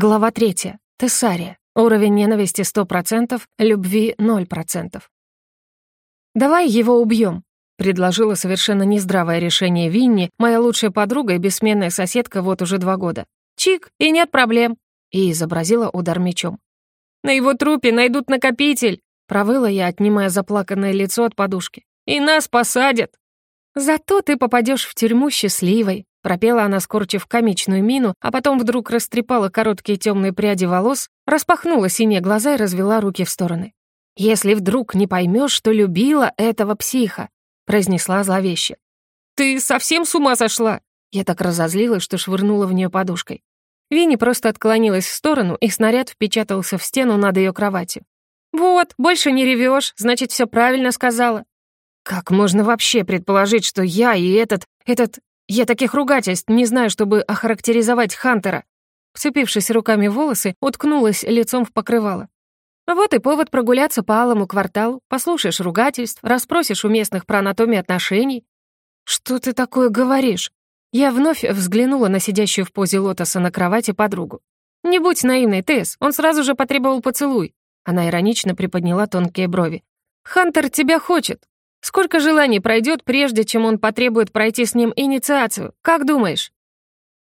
Глава третья. Тессария. Уровень ненависти 100%, любви 0%. «Давай его убьем», — предложила совершенно нездравое решение Винни, моя лучшая подруга и бессменная соседка вот уже два года. «Чик, и нет проблем», — и изобразила удар мечом. «На его трупе найдут накопитель», — провыла я, отнимая заплаканное лицо от подушки. «И нас посадят». «Зато ты попадешь в тюрьму счастливой», — пропела она, скорчив комичную мину, а потом вдруг растрепала короткие темные пряди волос, распахнула синие глаза и развела руки в стороны. «Если вдруг не поймешь, что любила этого психа», — произнесла зловеще. «Ты совсем с ума сошла?» Я так разозлилась, что швырнула в нее подушкой. Винни просто отклонилась в сторону, и снаряд впечатался в стену над ее кроватью. «Вот, больше не ревешь, значит, все правильно сказала». «Как можно вообще предположить, что я и этот... этот... Я таких ругательств не знаю, чтобы охарактеризовать Хантера?» Вцепившись руками в волосы, уткнулась лицом в покрывало. Вот и повод прогуляться по алому кварталу, послушаешь ругательств, расспросишь у местных про анатомию отношений. «Что ты такое говоришь?» Я вновь взглянула на сидящую в позе лотоса на кровати подругу. «Не будь наивной, Тесс, он сразу же потребовал поцелуй». Она иронично приподняла тонкие брови. «Хантер тебя хочет. Сколько желаний пройдет, прежде чем он потребует пройти с ним инициацию? Как думаешь?»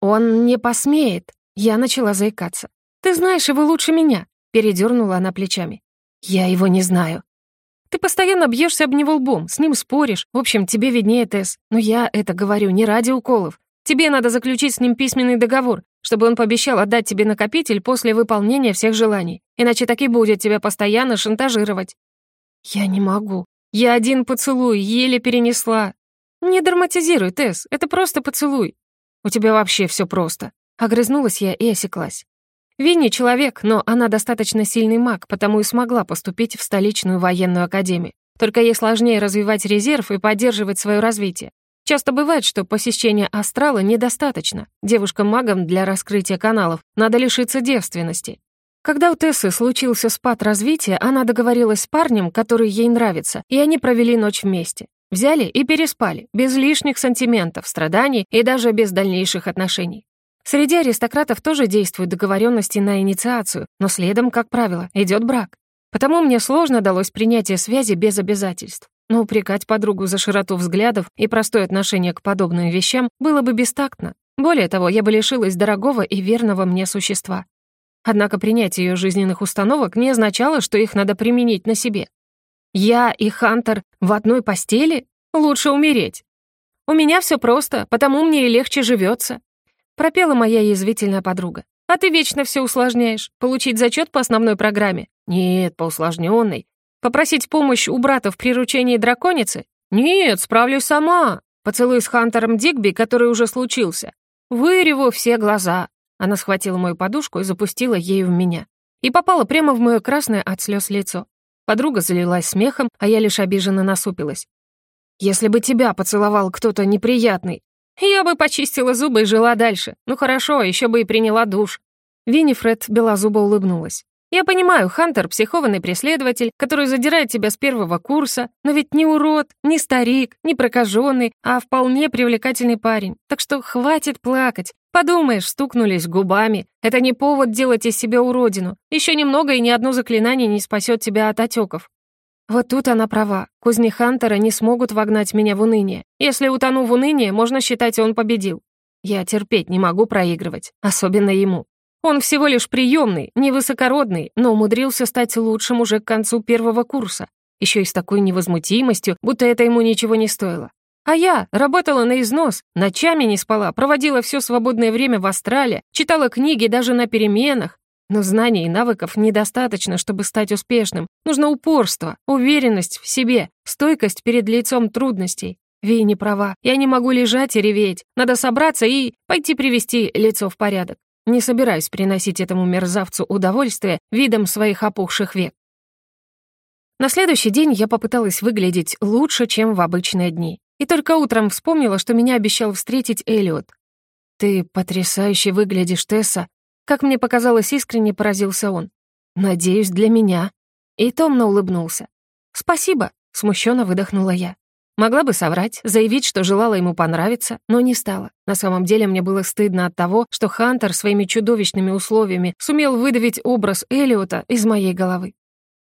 «Он не посмеет», — я начала заикаться. «Ты знаешь его лучше меня», — передернула она плечами. «Я его не знаю». «Ты постоянно бьешься об него лбом, с ним споришь. В общем, тебе виднее, Тесс. Но я это говорю не ради уколов. Тебе надо заключить с ним письменный договор, чтобы он пообещал отдать тебе накопитель после выполнения всех желаний. Иначе так и будет тебя постоянно шантажировать». «Я не могу. Я один поцелуй еле перенесла». «Не драматизируй, Тесс, это просто поцелуй». «У тебя вообще все просто». Огрызнулась я и осеклась. Винни — человек, но она достаточно сильный маг, потому и смогла поступить в столичную военную академию. Только ей сложнее развивать резерв и поддерживать свое развитие. Часто бывает, что посещения астрала недостаточно. Девушкам-магам для раскрытия каналов надо лишиться девственности. Когда у Тессы случился спад развития, она договорилась с парнем, который ей нравится, и они провели ночь вместе. Взяли и переспали, без лишних сантиментов, страданий и даже без дальнейших отношений. Среди аристократов тоже действуют договоренности на инициацию, но следом, как правило, идет брак. Потому мне сложно далось принятие связи без обязательств. Но упрекать подругу за широту взглядов и простое отношение к подобным вещам было бы бестактно. Более того, я бы лишилась дорогого и верного мне существа. Однако принятие ее жизненных установок не означало, что их надо применить на себе. Я и Хантер в одной постели? Лучше умереть. У меня все просто, потому мне и легче живется. Пропела моя язвительная подруга. А ты вечно все усложняешь. Получить зачет по основной программе? Нет, по усложненной. Попросить помощь у брата в приручении драконицы? Нет, справлюсь сама. Поцелуй с Хантером Дигби, который уже случился. Выреву все глаза. Она схватила мою подушку и запустила ею в меня. И попала прямо в мое красное от слез лицо. Подруга залилась смехом, а я лишь обиженно насупилась. «Если бы тебя поцеловал кто-то неприятный, я бы почистила зубы и жила дальше. Ну хорошо, еще бы и приняла душ». Виннифред белозубо улыбнулась. Я понимаю, Хантер — психованный преследователь, который задирает тебя с первого курса, но ведь не урод, не старик, не прокаженный, а вполне привлекательный парень. Так что хватит плакать. Подумаешь, стукнулись губами. Это не повод делать из себя уродину. Еще немного, и ни одно заклинание не спасет тебя от отеков. Вот тут она права. Кузни Хантера не смогут вогнать меня в уныние. Если утону в уныние, можно считать, он победил. Я терпеть не могу проигрывать, особенно ему. Он всего лишь приемный, невысокородный, но умудрился стать лучшим уже к концу первого курса. Еще и с такой невозмутимостью, будто это ему ничего не стоило. А я работала на износ, ночами не спала, проводила все свободное время в Астрале, читала книги даже на переменах. Но знаний и навыков недостаточно, чтобы стать успешным. Нужно упорство, уверенность в себе, стойкость перед лицом трудностей. Ви не права, я не могу лежать и реветь. Надо собраться и пойти привести лицо в порядок. Не собираюсь приносить этому мерзавцу удовольствие видом своих опухших век. На следующий день я попыталась выглядеть лучше, чем в обычные дни. И только утром вспомнила, что меня обещал встретить Эллиот. «Ты потрясающе выглядишь, Тесса!» Как мне показалось, искренне поразился он. «Надеюсь, для меня». И томно улыбнулся. «Спасибо», — смущенно выдохнула я. Могла бы соврать, заявить, что желала ему понравиться, но не стала. На самом деле мне было стыдно от того, что Хантер своими чудовищными условиями сумел выдавить образ Элиота из моей головы.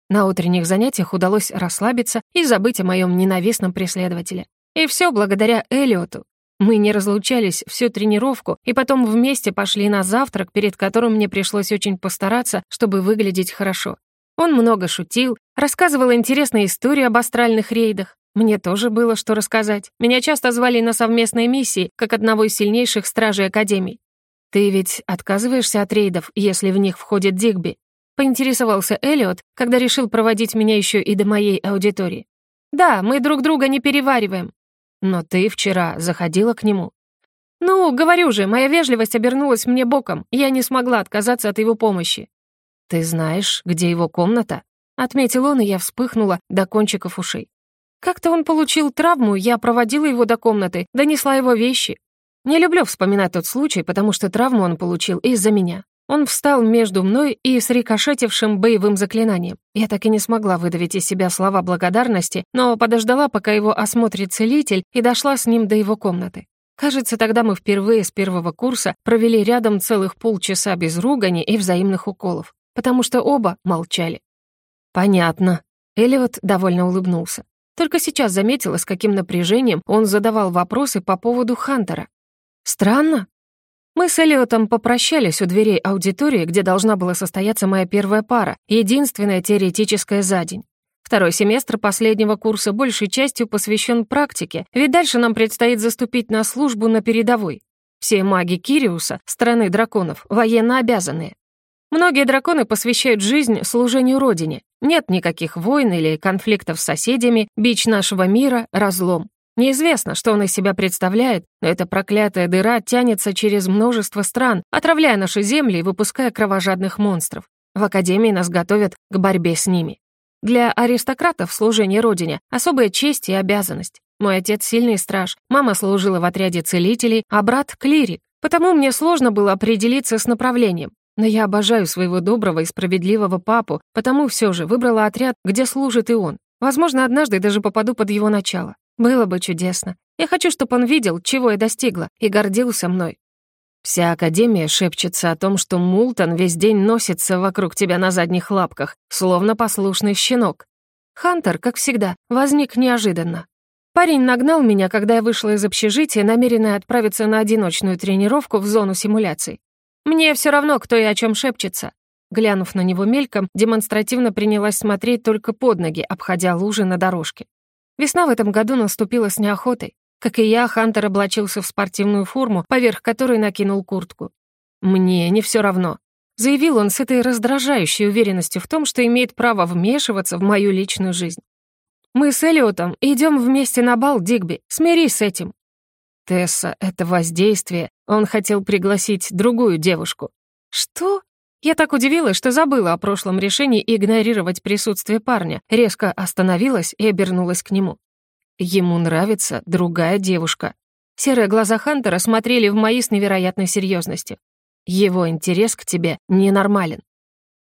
На утренних занятиях удалось расслабиться и забыть о моем ненавистном преследователе. И все благодаря Элиоту. Мы не разлучались всю тренировку и потом вместе пошли на завтрак, перед которым мне пришлось очень постараться, чтобы выглядеть хорошо. Он много шутил, рассказывал интересные истории об астральных рейдах, мне тоже было что рассказать. Меня часто звали на совместные миссии, как одного из сильнейших стражей Академии. «Ты ведь отказываешься от рейдов, если в них входит Дигби?» — поинтересовался Эллиот, когда решил проводить меня еще и до моей аудитории. «Да, мы друг друга не перевариваем». «Но ты вчера заходила к нему». «Ну, говорю же, моя вежливость обернулась мне боком, я не смогла отказаться от его помощи». «Ты знаешь, где его комната?» — отметил он, и я вспыхнула до кончиков ушей. Как-то он получил травму, я проводила его до комнаты, донесла его вещи. Не люблю вспоминать тот случай, потому что травму он получил из-за меня. Он встал между мной и с рикошетившим боевым заклинанием. Я так и не смогла выдавить из себя слова благодарности, но подождала, пока его осмотрит целитель, и дошла с ним до его комнаты. Кажется, тогда мы впервые с первого курса провели рядом целых полчаса без ругани и взаимных уколов, потому что оба молчали. «Понятно». Элиот довольно улыбнулся. Только сейчас заметила, с каким напряжением он задавал вопросы по поводу Хантера. Странно. Мы с Элиотом попрощались у дверей аудитории, где должна была состояться моя первая пара, единственная теоретическая за день. Второй семестр последнего курса большей частью посвящен практике, ведь дальше нам предстоит заступить на службу на передовой. Все маги Кириуса, страны драконов, военно обязанные. Многие драконы посвящают жизнь служению Родине. Нет никаких войн или конфликтов с соседями, бич нашего мира — разлом. Неизвестно, что он из себя представляет, но эта проклятая дыра тянется через множество стран, отравляя наши земли и выпуская кровожадных монстров. В Академии нас готовят к борьбе с ними. Для аристократов служение Родине — особая честь и обязанность. Мой отец — сильный страж, мама служила в отряде целителей, а брат — клирик. Потому мне сложно было определиться с направлением. Но я обожаю своего доброго и справедливого папу, потому все же выбрала отряд, где служит и он. Возможно, однажды даже попаду под его начало. Было бы чудесно. Я хочу, чтобы он видел, чего я достигла, и гордился мной. Вся Академия шепчется о том, что Мултон весь день носится вокруг тебя на задних лапках, словно послушный щенок. Хантер, как всегда, возник неожиданно. Парень нагнал меня, когда я вышла из общежития, намеренная отправиться на одиночную тренировку в зону симуляций. «Мне все равно, кто и о чем шепчется». Глянув на него мельком, демонстративно принялась смотреть только под ноги, обходя лужи на дорожке. Весна в этом году наступила с неохотой. Как и я, Хантер облачился в спортивную форму, поверх которой накинул куртку. «Мне не все равно», — заявил он с этой раздражающей уверенностью в том, что имеет право вмешиваться в мою личную жизнь. «Мы с Элиотом идем вместе на бал, Дигби. Смирись с этим». «Тесса, это воздействие. Он хотел пригласить другую девушку. Что? Я так удивилась, что забыла о прошлом решении игнорировать присутствие парня, резко остановилась и обернулась к нему. Ему нравится другая девушка. Серые глаза Хантера смотрели в мои с невероятной серьезностью. Его интерес к тебе ненормален.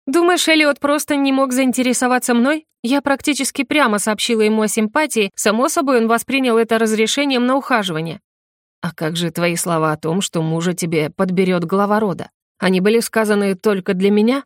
Думаешь, Элиот просто не мог заинтересоваться мной? Я практически прямо сообщила ему о симпатии, само собой он воспринял это разрешением на ухаживание. «А как же твои слова о том, что мужа тебе подберет глава рода? Они были сказаны только для меня?»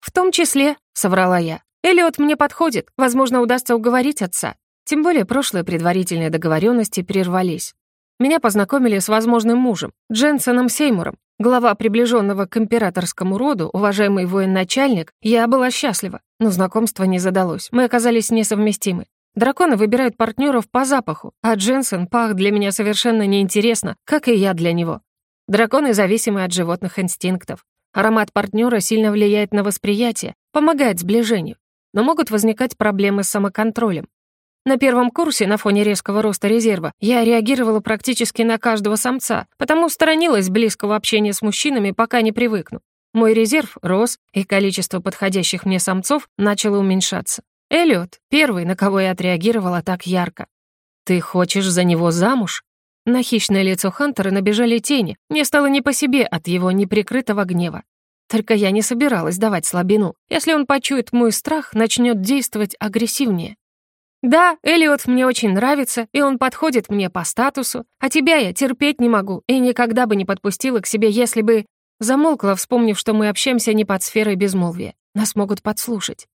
«В том числе», — соврала я. «Эллиот мне подходит. Возможно, удастся уговорить отца. Тем более прошлые предварительные договоренности прервались. Меня познакомили с возможным мужем, Дженсоном Сеймуром. Глава приближенного к императорскому роду, уважаемый военачальник, я была счастлива, но знакомство не задалось, мы оказались несовместимы. Драконы выбирают партнеров по запаху, а Дженсен пах для меня совершенно неинтересно, как и я для него. Драконы зависимы от животных инстинктов. Аромат партнера сильно влияет на восприятие, помогает сближению. Но могут возникать проблемы с самоконтролем. На первом курсе, на фоне резкого роста резерва, я реагировала практически на каждого самца, потому сторонилась близкого общения с мужчинами, пока не привыкну. Мой резерв рос, и количество подходящих мне самцов начало уменьшаться. Эллиот, первый, на кого я отреагировала так ярко. «Ты хочешь за него замуж?» На хищное лицо Хантера набежали тени. Мне стало не по себе от его неприкрытого гнева. Только я не собиралась давать слабину. Если он почует мой страх, начнет действовать агрессивнее. «Да, Элиот мне очень нравится, и он подходит мне по статусу, а тебя я терпеть не могу и никогда бы не подпустила к себе, если бы...» Замолкла, вспомнив, что мы общаемся не под сферой безмолвия. Нас могут подслушать.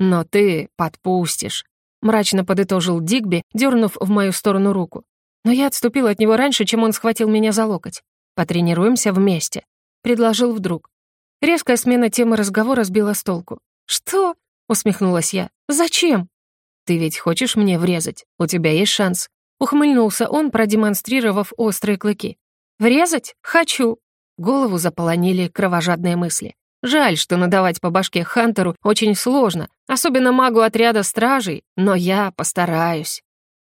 «Но ты подпустишь», — мрачно подытожил Дигби, дернув в мою сторону руку. Но я отступила от него раньше, чем он схватил меня за локоть. «Потренируемся вместе», — предложил вдруг. Резкая смена темы разговора сбила с толку. «Что?» — усмехнулась я. «Зачем?» «Ты ведь хочешь мне врезать? У тебя есть шанс». Ухмыльнулся он, продемонстрировав острые клыки. «Врезать? Хочу!» Голову заполонили кровожадные мысли. Жаль, что надавать по башке Хантеру очень сложно, особенно магу отряда стражей, но я постараюсь.